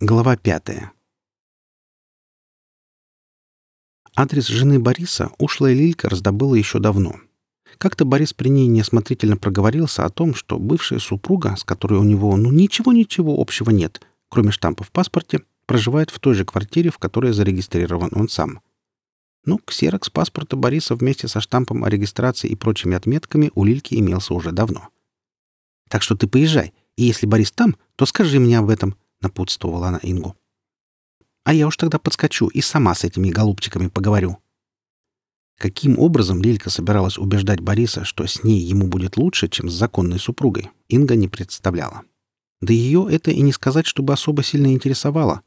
Глава пятая. Адрес жены Бориса ушлая Лилька раздобыла еще давно. Как-то Борис при ней неосмотрительно проговорился о том, что бывшая супруга, с которой у него ну ничего-ничего общего нет, кроме штампа в паспорте, проживает в той же квартире, в которой зарегистрирован он сам. Ну, ксерокс паспорта Бориса вместе со штампом о регистрации и прочими отметками у Лильки имелся уже давно. «Так что ты поезжай, и если Борис там, то скажи мне об этом», — напутствовала она Ингу. «А я уж тогда подскочу и сама с этими голубчиками поговорю». Каким образом Лилька собиралась убеждать Бориса, что с ней ему будет лучше, чем с законной супругой, Инга не представляла. Да ее это и не сказать, чтобы особо сильно интересовало.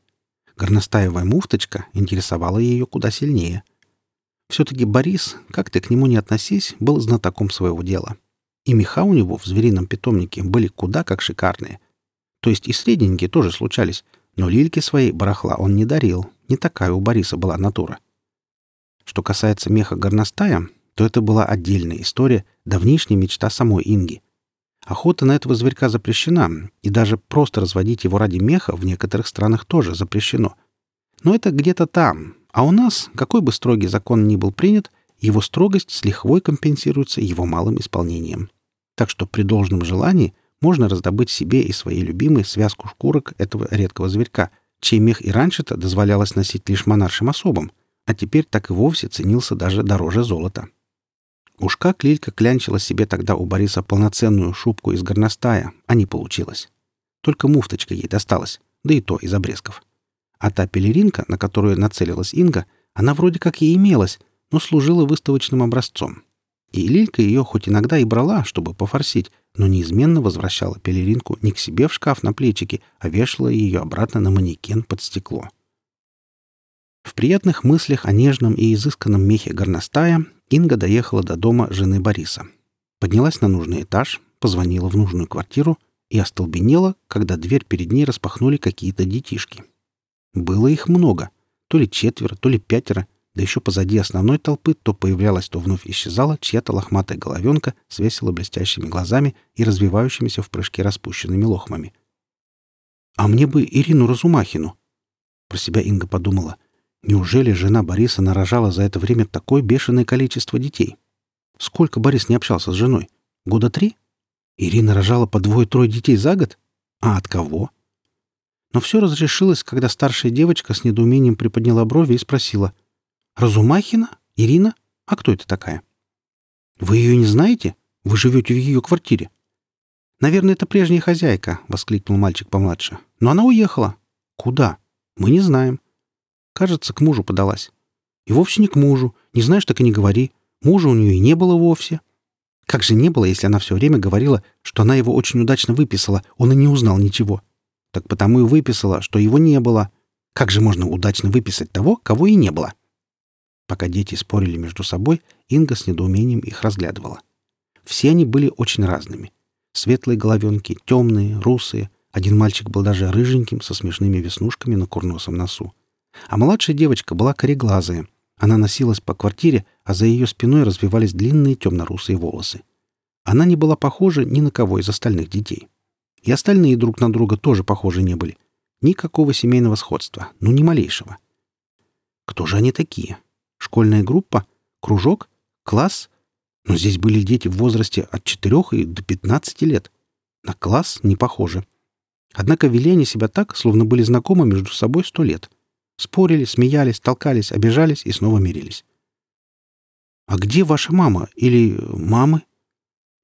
Горностаевая муфточка интересовала ее куда сильнее — все-таки Борис, как ты к нему не относись, был знатоком своего дела. И меха у него в зверином питомнике были куда как шикарные. То есть и средненькие тоже случались, но лильки своей барахла он не дарил. Не такая у Бориса была натура. Что касается меха горностая, то это была отдельная история, давнишняя мечта самой Инги. Охота на этого зверька запрещена, и даже просто разводить его ради меха в некоторых странах тоже запрещено. Но это где-то там, а у нас, какой бы строгий закон ни был принят, его строгость с лихвой компенсируется его малым исполнением. Так что при должном желании можно раздобыть себе и своей любимой связку шкурок этого редкого зверька, чей мех и раньше-то дозволялось носить лишь монаршим особам, а теперь так и вовсе ценился даже дороже золота. Уж как Лилька клянчила себе тогда у Бориса полноценную шубку из горностая, а не получилось. Только муфточка ей досталась, да и то из обрезков. А та пелеринка, на которую нацелилась Инга, она вроде как и имелась, но служила выставочным образцом. И Лилька ее хоть иногда и брала, чтобы пофорсить, но неизменно возвращала пелеринку не к себе в шкаф на плечики, а вешала ее обратно на манекен под стекло. В приятных мыслях о нежном и изысканном мехе горностая Инга доехала до дома жены Бориса. Поднялась на нужный этаж, позвонила в нужную квартиру и остолбенела, когда дверь перед ней распахнули какие-то детишки. Было их много. То ли четверо, то ли пятеро, да еще позади основной толпы то появлялась, то вновь исчезала чья-то лохматая головенка с весело блестящими глазами и развивающимися в прыжке распущенными лохмами. «А мне бы Ирину Разумахину!» Про себя Инга подумала. «Неужели жена Бориса нарожала за это время такое бешеное количество детей? Сколько Борис не общался с женой? Года три? Ирина рожала по двое-трое детей за год? А от кого?» Но все разрешилось, когда старшая девочка с недоумением приподняла брови и спросила. «Разумахина? Ирина? А кто это такая?» «Вы ее не знаете? Вы живете в ее квартире». «Наверное, это прежняя хозяйка», — воскликнул мальчик помладше. «Но она уехала». «Куда?» «Мы не знаем». «Кажется, к мужу подалась». «И вовсе не к мужу. Не знаешь, так и не говори. Мужа у нее и не было вовсе». Как же не было, если она все время говорила, что она его очень удачно выписала, он и не узнал ничего. Так потому и выписала, что его не было. Как же можно удачно выписать того, кого и не было? Пока дети спорили между собой, Инга с недоумением их разглядывала. Все они были очень разными. Светлые головенки, темные, русые. Один мальчик был даже рыженьким, со смешными веснушками на курносом носу. А младшая девочка была кореглазая. Она носилась по квартире, а за ее спиной развивались длинные темно-русые волосы. Она не была похожа ни на кого из остальных детей. И остальные друг на друга тоже похожи не были. Никакого семейного сходства, ну ни малейшего. Кто же они такие? Школьная группа? Кружок? Класс? Но здесь были дети в возрасте от 4 и до 15 лет. На класс не похоже. Однако вели они себя так, словно были знакомы между собой сто лет. Спорили, смеялись, толкались, обижались и снова мирились. «А где ваша мама? Или мамы?»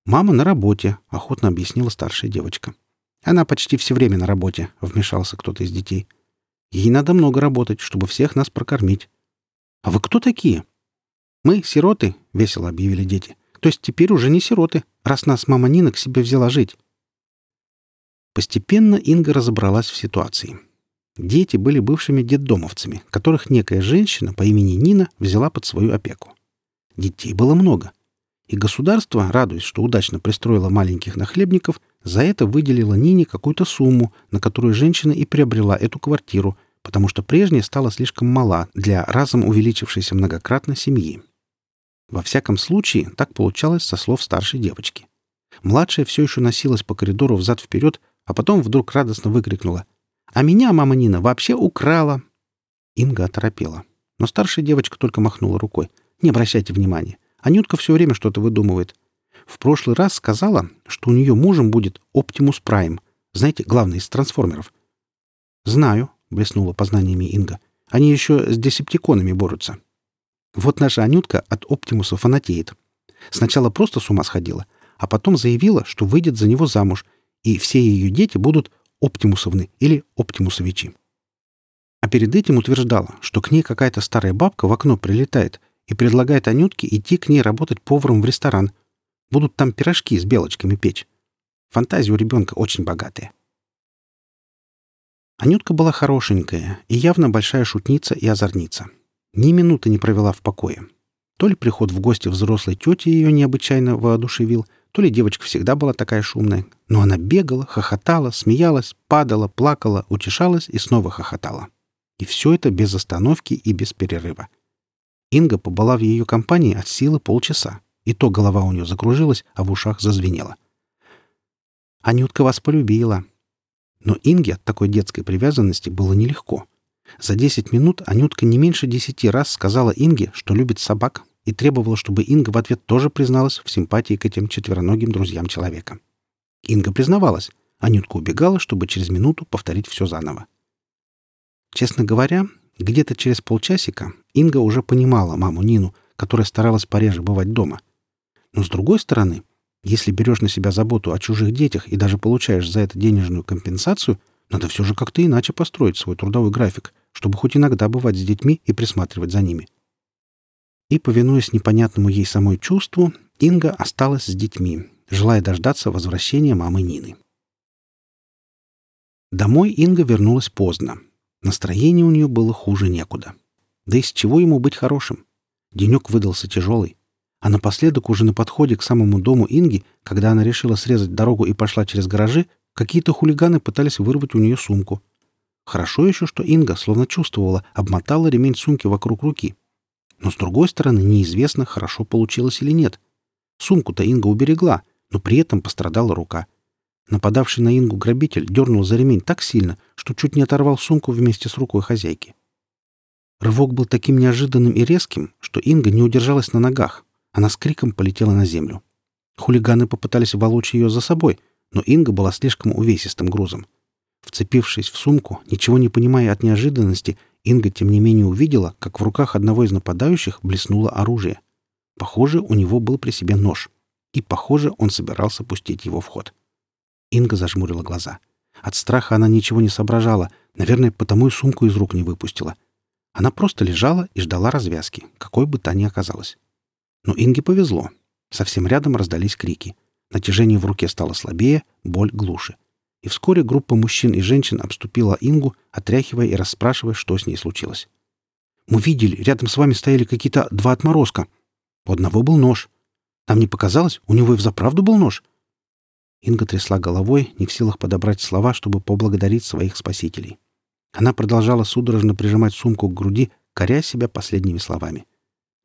«Мама на работе», — охотно объяснила старшая девочка. Она почти все время на работе, — вмешался кто-то из детей. Ей надо много работать, чтобы всех нас прокормить. А вы кто такие? Мы сироты, — весело объявили дети. То есть теперь уже не сироты, раз нас мама Нина к себе взяла жить. Постепенно Инга разобралась в ситуации. Дети были бывшими детдомовцами, которых некая женщина по имени Нина взяла под свою опеку. Детей было много — и государство, радуясь, что удачно пристроило маленьких нахлебников, за это выделило Нине какую-то сумму, на которую женщина и приобрела эту квартиру, потому что прежняя стала слишком мала для разом увеличившейся многократно семьи. Во всяком случае, так получалось со слов старшей девочки. Младшая все еще носилась по коридору взад-вперед, а потом вдруг радостно выкрикнула. А меня мама Нина вообще украла. Инга оторопела. Но старшая девочка только махнула рукой. Не обращайте внимания. Анютка все время что-то выдумывает. В прошлый раз сказала, что у нее мужем будет Оптимус Прайм. Знаете, главный из трансформеров. «Знаю», — блеснула познаниями Инга. «Они еще с десептиконами борются». Вот наша Анютка от Оптимуса фанатеет. Сначала просто с ума сходила, а потом заявила, что выйдет за него замуж, и все ее дети будут Оптимусовны или Оптимусовичи. А перед этим утверждала, что к ней какая-то старая бабка в окно прилетает и предлагает Анютке идти к ней работать поваром в ресторан. Будут там пирожки с белочками печь. Фантазия у ребенка очень богатая. Анютка была хорошенькая и явно большая шутница и озорница. Ни минуты не провела в покое. То ли приход в гости взрослой тети ее необычайно воодушевил, то ли девочка всегда была такая шумная, но она бегала, хохотала, смеялась, падала, плакала, утешалась и снова хохотала. И все это без остановки и без перерыва. Инга побыла в ее компании от силы полчаса, и то голова у нее закружилась, а в ушах зазвенела. «Анютка вас полюбила». Но Инге от такой детской привязанности было нелегко. За десять минут Анютка не меньше десяти раз сказала Инге, что любит собак, и требовала, чтобы Инга в ответ тоже призналась в симпатии к этим четвероногим друзьям человека. Инга признавалась. Анютка убегала, чтобы через минуту повторить все заново. Честно говоря, где-то через полчасика Инга уже понимала маму Нину, которая старалась пореже бывать дома. Но с другой стороны, если берешь на себя заботу о чужих детях и даже получаешь за это денежную компенсацию, надо все же как-то иначе построить свой трудовой график, чтобы хоть иногда бывать с детьми и присматривать за ними. И, повинуясь непонятному ей самой чувству, Инга осталась с детьми, желая дождаться возвращения мамы Нины. Домой Инга вернулась поздно. Настроение у нее было хуже некуда. Да из чего ему быть хорошим? Денек выдался тяжелый. А напоследок уже на подходе к самому дому Инги, когда она решила срезать дорогу и пошла через гаражи, какие-то хулиганы пытались вырвать у нее сумку. Хорошо еще, что Инга, словно чувствовала, обмотала ремень сумки вокруг руки. Но, с другой стороны, неизвестно, хорошо получилось или нет. Сумку-то Инга уберегла, но при этом пострадала рука. Нападавший на Ингу грабитель дернул за ремень так сильно, что чуть не оторвал сумку вместе с рукой хозяйки. Рывок был таким неожиданным и резким, что Инга не удержалась на ногах. Она с криком полетела на землю. Хулиганы попытались волочь ее за собой, но Инга была слишком увесистым грузом. Вцепившись в сумку, ничего не понимая от неожиданности, Инга тем не менее увидела, как в руках одного из нападающих блеснуло оружие. Похоже, у него был при себе нож. И, похоже, он собирался пустить его в ход. Инга зажмурила глаза. От страха она ничего не соображала, наверное, потому и сумку из рук не выпустила. Она просто лежала и ждала развязки, какой бы та ни оказалась. Но Инге повезло. Совсем рядом раздались крики. Натяжение в руке стало слабее, боль глуше и вскоре группа мужчин и женщин обступила Ингу, отряхивая и расспрашивая, что с ней случилось. «Мы видели, рядом с вами стояли какие-то два отморозка. У одного был нож. Нам не показалось, у него и взаправду был нож». Инга трясла головой, не в силах подобрать слова, чтобы поблагодарить своих спасителей. Она продолжала судорожно прижимать сумку к груди, коря себя последними словами.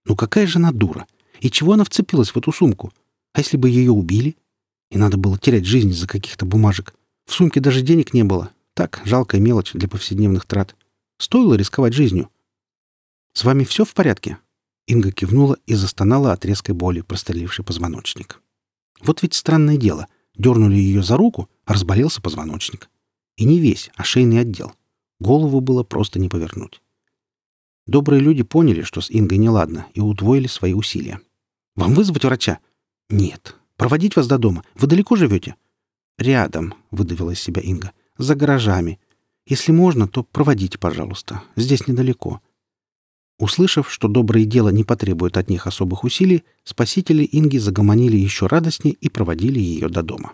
«Ну какая же она дура! И чего она вцепилась в эту сумку? А если бы ее убили? И надо было терять жизнь из-за каких-то бумажек. В сумке даже денег не было. Так, жалкая мелочь для повседневных трат. Стоило рисковать жизнью. «С вами все в порядке?» Инга кивнула и застонала от резкой боли, прострелившей позвоночник. Вот ведь странное дело. Дернули ее за руку, а разболелся позвоночник. И не весь, а шейный отдел. Голову было просто не повернуть. Добрые люди поняли, что с Ингой неладно, и удвоили свои усилия. «Вам вызвать врача?» «Нет. Проводить вас до дома. Вы далеко живете?» «Рядом», — выдавила из себя Инга. «За гаражами. Если можно, то проводите, пожалуйста. Здесь недалеко». Услышав, что доброе дело не потребует от них особых усилий, спасители Инги загомонили еще радостнее и проводили ее до дома.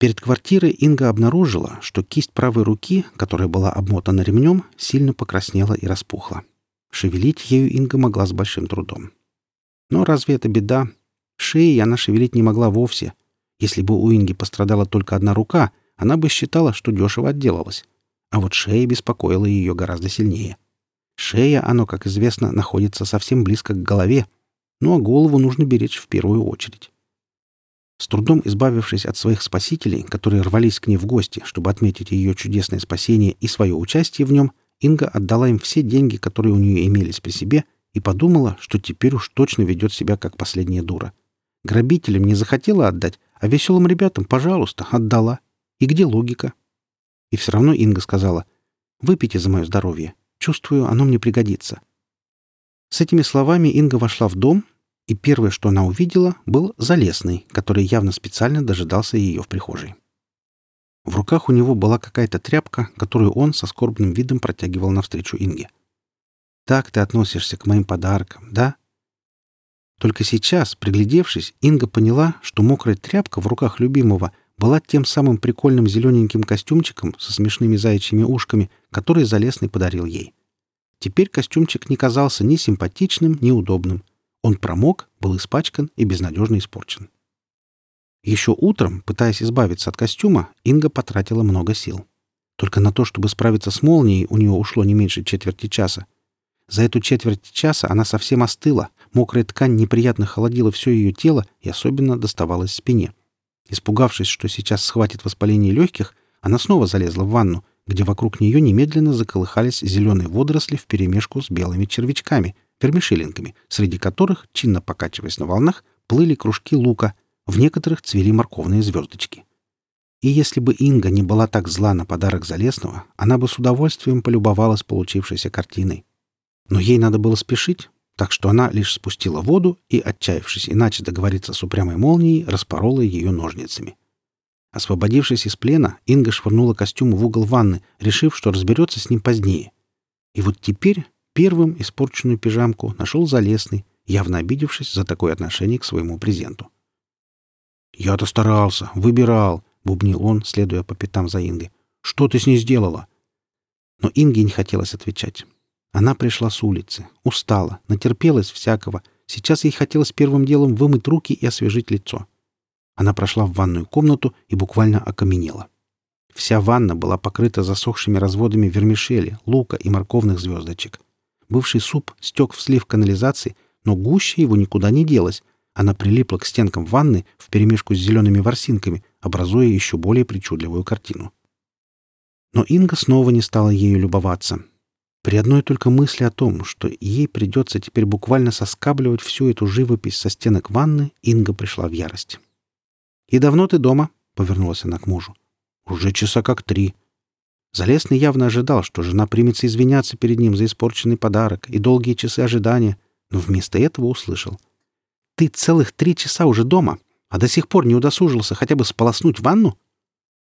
Перед квартирой Инга обнаружила, что кисть правой руки, которая была обмотана ремнем, сильно покраснела и распухла. Шевелить ею Инга могла с большим трудом. Но разве это беда? Шеей она шевелить не могла вовсе, если бы у Инги пострадала только одна рука, она бы считала, что дешево отделалась. А вот шея беспокоила ее гораздо сильнее. Шея, оно, как известно, находится совсем близко к голове, ну а голову нужно беречь в первую очередь. С трудом избавившись от своих спасителей, которые рвались к ней в гости, чтобы отметить ее чудесное спасение и свое участие в нем, Инга отдала им все деньги, которые у нее имелись при себе, и подумала, что теперь уж точно ведет себя как последняя дура. Грабителям не захотела отдать, а веселым ребятам, пожалуйста, отдала. И где логика? И все равно Инга сказала, «Выпейте за мое здоровье. Чувствую, оно мне пригодится». С этими словами Инга вошла в дом, и первое, что она увидела, был Залесный, который явно специально дожидался ее в прихожей. В руках у него была какая-то тряпка, которую он со скорбным видом протягивал навстречу Инге. «Так ты относишься к моим подаркам, да?» Только сейчас, приглядевшись, Инга поняла, что мокрая тряпка в руках любимого была тем самым прикольным зелененьким костюмчиком со смешными заячьими ушками, который Залесный подарил ей. Теперь костюмчик не казался ни симпатичным, ни удобным. Он промок, был испачкан и безнадежно испорчен. Еще утром, пытаясь избавиться от костюма, Инга потратила много сил. Только на то, чтобы справиться с молнией, у нее ушло не меньше четверти часа. За эту четверть часа она совсем остыла, мокрая ткань неприятно холодила все ее тело и особенно доставалась спине. Испугавшись, что сейчас схватит воспаление легких, она снова залезла в ванну, где вокруг нее немедленно заколыхались зеленые водоросли вперемешку с белыми червячками — вермишелинками, среди которых, чинно покачиваясь на волнах, плыли кружки лука, в некоторых цвели морковные звездочки. И если бы Инга не была так зла на подарок Залесного, она бы с удовольствием полюбовалась получившейся картиной. Но ей надо было спешить, так что она лишь спустила воду и, отчаявшись иначе договориться с упрямой молнией, распорола ее ножницами. Освободившись из плена, Инга швырнула костюм в угол ванны, решив, что разберется с ним позднее. И вот теперь Первым испорченную пижамку нашел Залесный, явно обидевшись за такое отношение к своему презенту. «Я-то старался, выбирал», — бубнил он, следуя по пятам за Ингой. «Что ты с ней сделала?» Но Инге не хотелось отвечать. Она пришла с улицы, устала, натерпелась всякого. Сейчас ей хотелось первым делом вымыть руки и освежить лицо. Она прошла в ванную комнату и буквально окаменела. Вся ванна была покрыта засохшими разводами вермишели, лука и морковных звездочек. Бывший суп стек в слив канализации, но гуще его никуда не делась. Она прилипла к стенкам ванны вперемешку с зелеными ворсинками, образуя еще более причудливую картину. Но Инга снова не стала ею любоваться. При одной только мысли о том, что ей придется теперь буквально соскабливать всю эту живопись со стенок ванны, Инга пришла в ярость. «И давно ты дома?» — повернулась она к мужу. «Уже часа как три», Залесный явно ожидал, что жена примется извиняться перед ним за испорченный подарок и долгие часы ожидания, но вместо этого услышал. «Ты целых три часа уже дома, а до сих пор не удосужился хотя бы сполоснуть ванну?»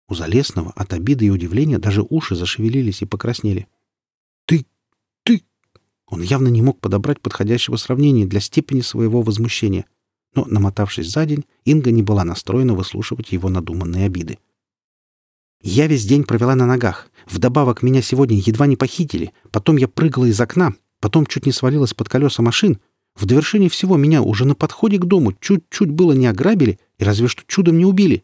У Залесного от обиды и удивления даже уши зашевелились и покраснели. «Ты... ты...» Он явно не мог подобрать подходящего сравнения для степени своего возмущения, но, намотавшись за день, Инга не была настроена выслушивать его надуманные обиды. Я весь день провела на ногах. Вдобавок меня сегодня едва не похитили. Потом я прыгала из окна. Потом чуть не свалилась под колеса машин. В довершении всего меня уже на подходе к дому чуть-чуть было не ограбили и разве что чудом не убили.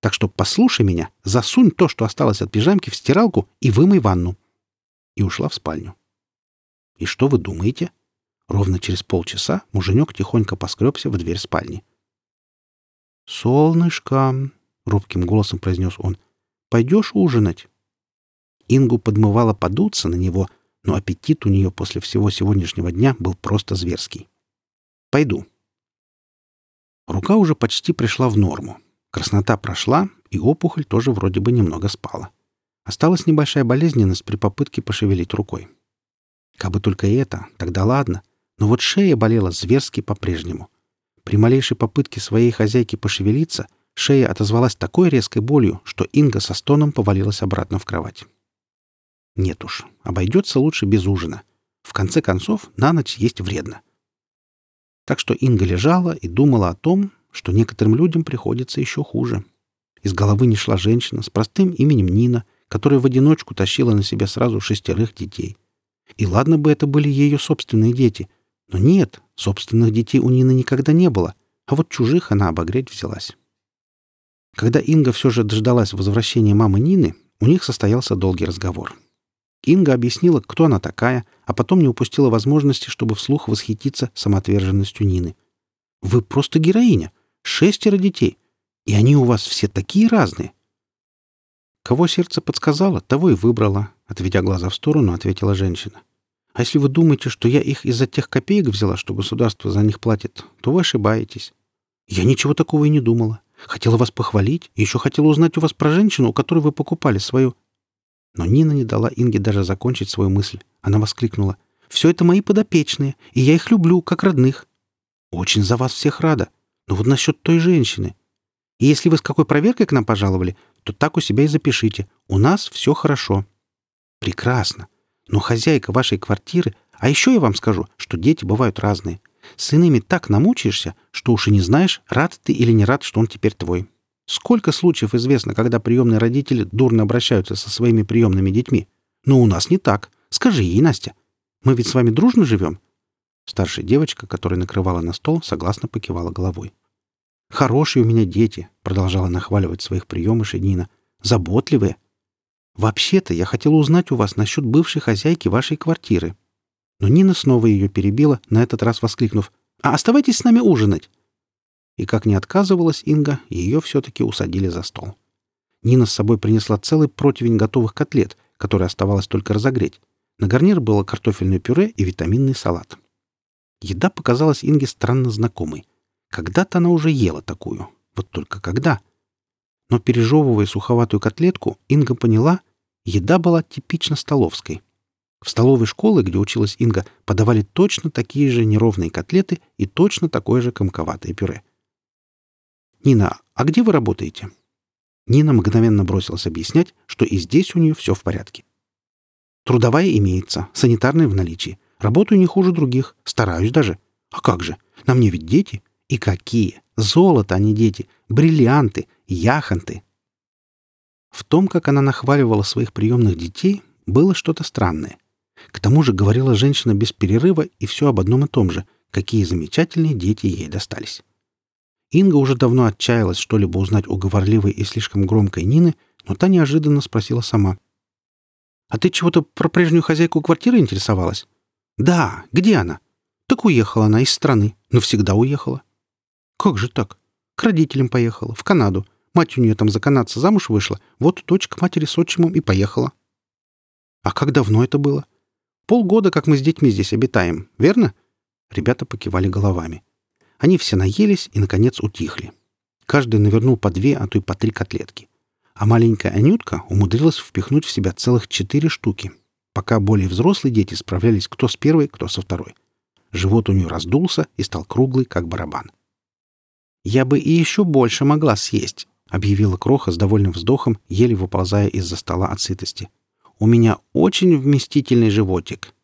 Так что послушай меня, засунь то, что осталось от пижамки, в стиралку и вымой ванну. И ушла в спальню. И что вы думаете? Ровно через полчаса муженек тихонько поскребся в дверь спальни. «Солнышко!» — робким голосом произнес он. Пойдешь ужинать?» Ингу подмывало подуться на него, но аппетит у нее после всего сегодняшнего дня был просто зверский. «Пойду». Рука уже почти пришла в норму. Краснота прошла, и опухоль тоже вроде бы немного спала. Осталась небольшая болезненность при попытке пошевелить рукой. Кабы только это, тогда ладно. Но вот шея болела зверски по-прежнему. При малейшей попытке своей хозяйки пошевелиться Шея отозвалась такой резкой болью, что Инга со стоном повалилась обратно в кровать. Нет уж, обойдется лучше без ужина. В конце концов, на ночь есть вредно. Так что Инга лежала и думала о том, что некоторым людям приходится еще хуже. Из головы не шла женщина с простым именем Нина, которая в одиночку тащила на себя сразу шестерых детей. И ладно бы это были ее собственные дети, но нет, собственных детей у Нины никогда не было, а вот чужих она обогреть взялась. Когда Инга все же дождалась возвращения мамы Нины, у них состоялся долгий разговор. Инга объяснила, кто она такая, а потом не упустила возможности, чтобы вслух восхититься самоотверженностью Нины. «Вы просто героиня! Шестеро детей! И они у вас все такие разные. Кого сердце подсказало, того и выбрала, отведя глаза в сторону, ответила женщина. А если вы думаете, что я их из-за тех копеек взяла, что государство за них платит, то вы ошибаетесь. Я ничего такого и не думала. Хотела вас похвалить, и еще хотела узнать у вас про женщину, у которой вы покупали свою...» Но Нина не дала Инге даже закончить свою мысль. Она воскликнула. «Все это мои подопечные, и я их люблю, как родных. Очень за вас всех рада. Но вот насчет той женщины. И если вы с какой проверкой к нам пожаловали, то так у себя и запишите. У нас все хорошо». «Прекрасно. Но хозяйка вашей квартиры... А еще я вам скажу, что дети бывают разные. С иными так намучаешься, что уж и не знаешь, рад ты или не рад, что он теперь твой. Сколько случаев известно, когда приемные родители дурно обращаются со своими приемными детьми? Но у нас не так. Скажи ей, Настя. Мы ведь с вами дружно живем?» Старшая девочка, которая накрывала на стол, согласно покивала головой. «Хорошие у меня дети», — продолжала нахваливать своих приемышей Нина. «Заботливые. Вообще-то я хотела узнать у вас насчет бывшей хозяйки вашей квартиры. Но Нина снова ее перебила, на этот раз воскликнув «А оставайтесь с нами ужинать!» И как не отказывалась Инга, ее все-таки усадили за стол. Нина с собой принесла целый противень готовых котлет, которые оставалось только разогреть. На гарнир было картофельное пюре и витаминный салат. Еда показалась Инге странно знакомой. Когда-то она уже ела такую. Вот только когда? Но пережевывая суховатую котлетку, Инга поняла, еда была типично столовской. В столовой школы, где училась Инга, подавали точно такие же неровные котлеты и точно такое же комковатое пюре. «Нина, а где вы работаете?» Нина мгновенно бросилась объяснять, что и здесь у нее все в порядке. «Трудовая имеется, санитарная в наличии. Работаю не хуже других, стараюсь даже. А как же? На мне ведь дети. И какие? Золото, а не дети. Бриллианты, яхонты». В том, как она нахваливала своих приемных детей, было что-то странное — к тому же говорила женщина без перерыва и все об одном и том же, какие замечательные дети ей достались. Инга уже давно отчаялась что-либо узнать у говорливой и слишком громкой Нины, но та неожиданно спросила сама. «А ты чего-то про прежнюю хозяйку квартиры интересовалась?» «Да. Где она?» «Так уехала она из страны. Навсегда уехала». «Как же так?» «К родителям поехала. В Канаду. Мать у нее там за канадца замуж вышла. Вот дочка матери с отчимом и поехала». «А как давно это было?» Полгода, как мы с детьми здесь обитаем, верно?» Ребята покивали головами. Они все наелись и, наконец, утихли. Каждый навернул по две, а то и по три котлетки. А маленькая Анютка умудрилась впихнуть в себя целых четыре штуки, пока более взрослые дети справлялись кто с первой, кто со второй. Живот у нее раздулся и стал круглый, как барабан. «Я бы и еще больше могла съесть», — объявила Кроха с довольным вздохом, еле выползая из-за стола от сытости. У меня очень вместительный животик».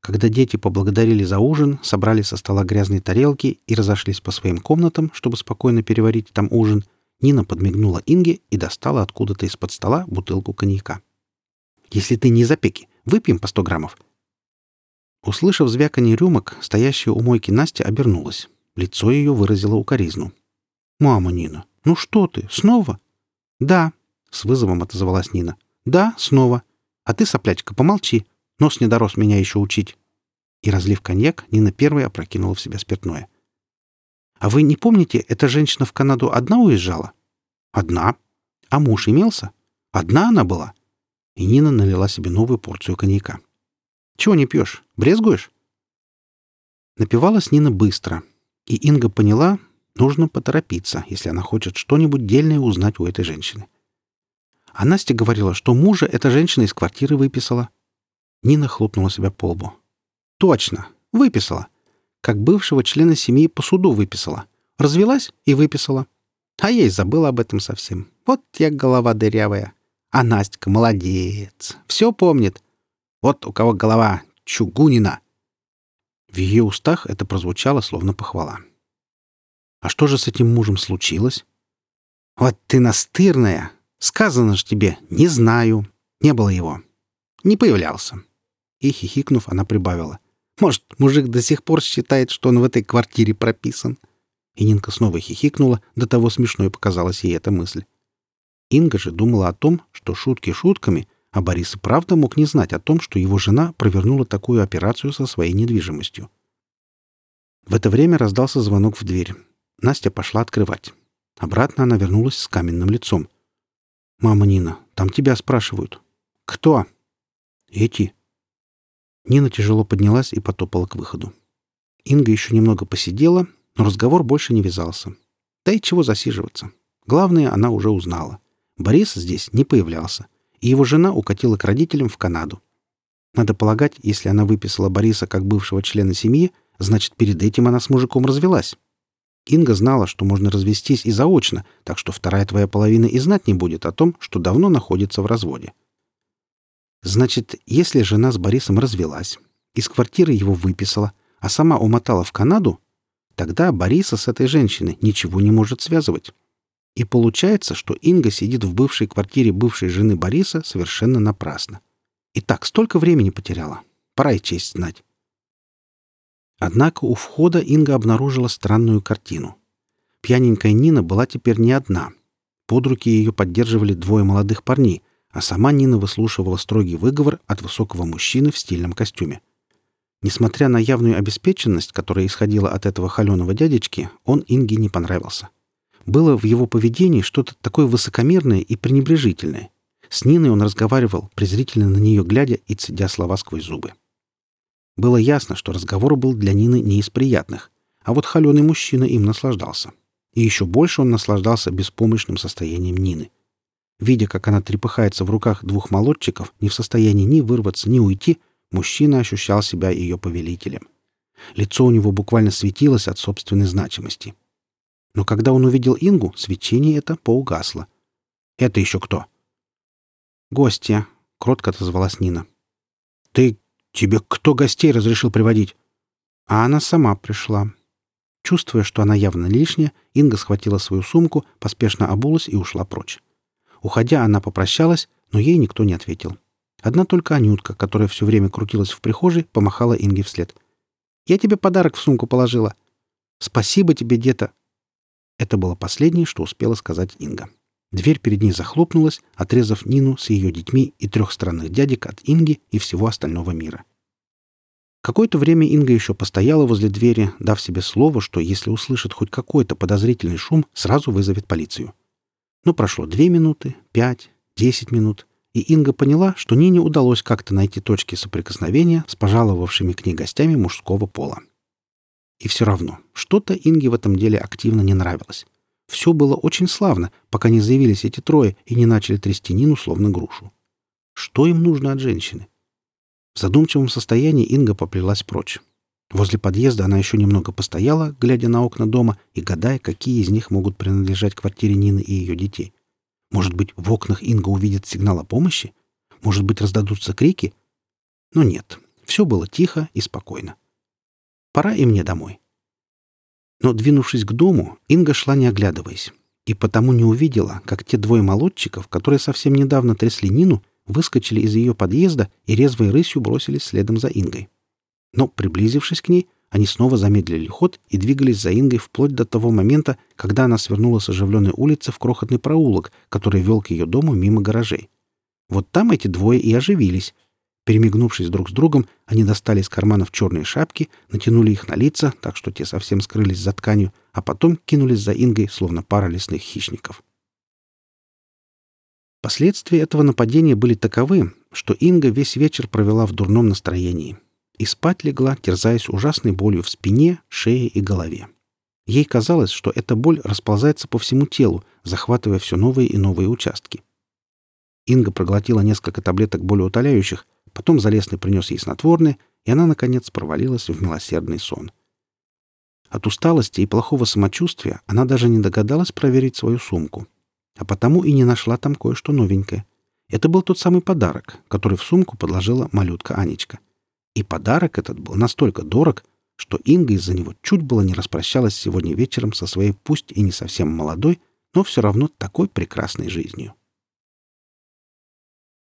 Когда дети поблагодарили за ужин, собрали со стола грязные тарелки и разошлись по своим комнатам, чтобы спокойно переварить там ужин, Нина подмигнула Инге и достала откуда-то из-под стола бутылку коньяка. «Если ты не из опеки, выпьем по сто граммов». Услышав звяканье рюмок, стоящая у мойки Настя обернулась. Лицо ее выразило укоризну. «Мама, Нина, ну что ты, снова?» «Да», — с вызовом отозвалась Нина. «Да, снова. А ты, соплячка, помолчи. Нос не дорос меня еще учить». И, разлив коньяк, Нина первая опрокинула в себя спиртное. «А вы не помните, эта женщина в Канаду одна уезжала?» «Одна. А муж имелся?» «Одна она была». И Нина налила себе новую порцию коньяка. «Чего не пьешь? Брезгуешь?» Напивалась Нина быстро, и Инга поняла, нужно поторопиться, если она хочет что-нибудь дельное узнать у этой женщины. А Настя говорила, что мужа эта женщина из квартиры выписала. Нина хлопнула себя по лбу. «Точно, выписала. Как бывшего члена семьи по суду выписала. Развелась и выписала. А я и забыла об этом совсем. Вот я голова дырявая. А Настя молодец. Все помнит. Вот у кого голова чугунина». В ее устах это прозвучало словно похвала. «А что же с этим мужем случилось?» «Вот ты настырная!» Сказано ж тебе, не знаю. Не было его. Не появлялся. И, хихикнув, она прибавила. Может, мужик до сих пор считает, что он в этой квартире прописан. И Нинка снова хихикнула, до того смешной показалась ей эта мысль. Инга же думала о том, что шутки шутками, а Борис и правда мог не знать о том, что его жена провернула такую операцию со своей недвижимостью. В это время раздался звонок в дверь. Настя пошла открывать. Обратно она вернулась с каменным лицом. «Мама Нина, там тебя спрашивают». «Кто?» «Эти». Нина тяжело поднялась и потопала к выходу. Инга еще немного посидела, но разговор больше не вязался. Да и чего засиживаться. Главное, она уже узнала. Борис здесь не появлялся, и его жена укатила к родителям в Канаду. Надо полагать, если она выписала Бориса как бывшего члена семьи, значит, перед этим она с мужиком развелась. Инга знала, что можно развестись и заочно, так что вторая твоя половина и знать не будет о том, что давно находится в разводе. Значит, если жена с Борисом развелась, из квартиры его выписала, а сама умотала в Канаду, тогда Бориса с этой женщиной ничего не может связывать. И получается, что Инга сидит в бывшей квартире бывшей жены Бориса совершенно напрасно. И так столько времени потеряла. Пора и честь знать. Однако у входа Инга обнаружила странную картину. Пьяненькая Нина была теперь не одна. Под руки ее поддерживали двое молодых парней, а сама Нина выслушивала строгий выговор от высокого мужчины в стильном костюме. Несмотря на явную обеспеченность, которая исходила от этого холеного дядечки, он Инге не понравился. Было в его поведении что-то такое высокомерное и пренебрежительное. С Ниной он разговаривал, презрительно на нее глядя и цедя слова сквозь зубы. Было ясно, что разговор был для Нины не из приятных, а вот холеный мужчина им наслаждался. И еще больше он наслаждался беспомощным состоянием Нины. Видя, как она трепыхается в руках двух молодчиков, не в состоянии ни вырваться, ни уйти, мужчина ощущал себя ее повелителем. Лицо у него буквально светилось от собственной значимости. Но когда он увидел Ингу, свечение это поугасло. «Это еще кто?» «Гостья», — кротко отозвалась Нина. «Ты «Тебе кто гостей разрешил приводить?» А она сама пришла. Чувствуя, что она явно лишняя, Инга схватила свою сумку, поспешно обулась и ушла прочь. Уходя, она попрощалась, но ей никто не ответил. Одна только Анютка, которая все время крутилась в прихожей, помахала Инге вслед. «Я тебе подарок в сумку положила». «Спасибо тебе, дета». Это было последнее, что успела сказать Инга. Дверь перед ней захлопнулась, отрезав Нину с ее детьми и трех странных дядек от Инги и всего остального мира. Какое-то время Инга еще постояла возле двери, дав себе слово, что если услышит хоть какой-то подозрительный шум, сразу вызовет полицию. Но прошло две минуты, пять, десять минут, и Инга поняла, что Нине удалось как-то найти точки соприкосновения с пожаловавшими к ней гостями мужского пола. И все равно, что-то Инге в этом деле активно не нравилось. Все было очень славно, пока не заявились эти трое и не начали трясти Нину словно грушу. Что им нужно от женщины? В задумчивом состоянии Инга поплелась прочь. Возле подъезда она еще немного постояла, глядя на окна дома и гадая, какие из них могут принадлежать квартире Нины и ее детей. Может быть, в окнах Инга увидит сигнал о помощи? Может быть, раздадутся крики? Но нет, все было тихо и спокойно. Пора и мне домой. Но, двинувшись к дому, Инга шла не оглядываясь, и потому не увидела, как те двое молодчиков, которые совсем недавно трясли Нину, выскочили из ее подъезда и резвой рысью бросились следом за Ингой. Но, приблизившись к ней, они снова замедлили ход и двигались за Ингой вплоть до того момента, когда она свернула с оживленной улицы в крохотный проулок, который вел к ее дому мимо гаражей. Вот там эти двое и оживились, Перемигнувшись друг с другом, они достали из карманов черные шапки, натянули их на лица, так что те совсем скрылись за тканью, а потом кинулись за Ингой, словно пара лесных хищников. Последствия этого нападения были таковы, что Инга весь вечер провела в дурном настроении и спать легла, терзаясь ужасной болью в спине, шее и голове. Ей казалось, что эта боль расползается по всему телу, захватывая все новые и новые участки. Инга проглотила несколько таблеток болеутоляющих, Потом Залесный принес ей снотворное, и она, наконец, провалилась в милосердный сон. От усталости и плохого самочувствия она даже не догадалась проверить свою сумку. А потому и не нашла там кое-что новенькое. Это был тот самый подарок, который в сумку подложила малютка Анечка. И подарок этот был настолько дорог, что Инга из-за него чуть было не распрощалась сегодня вечером со своей пусть и не совсем молодой, но все равно такой прекрасной жизнью.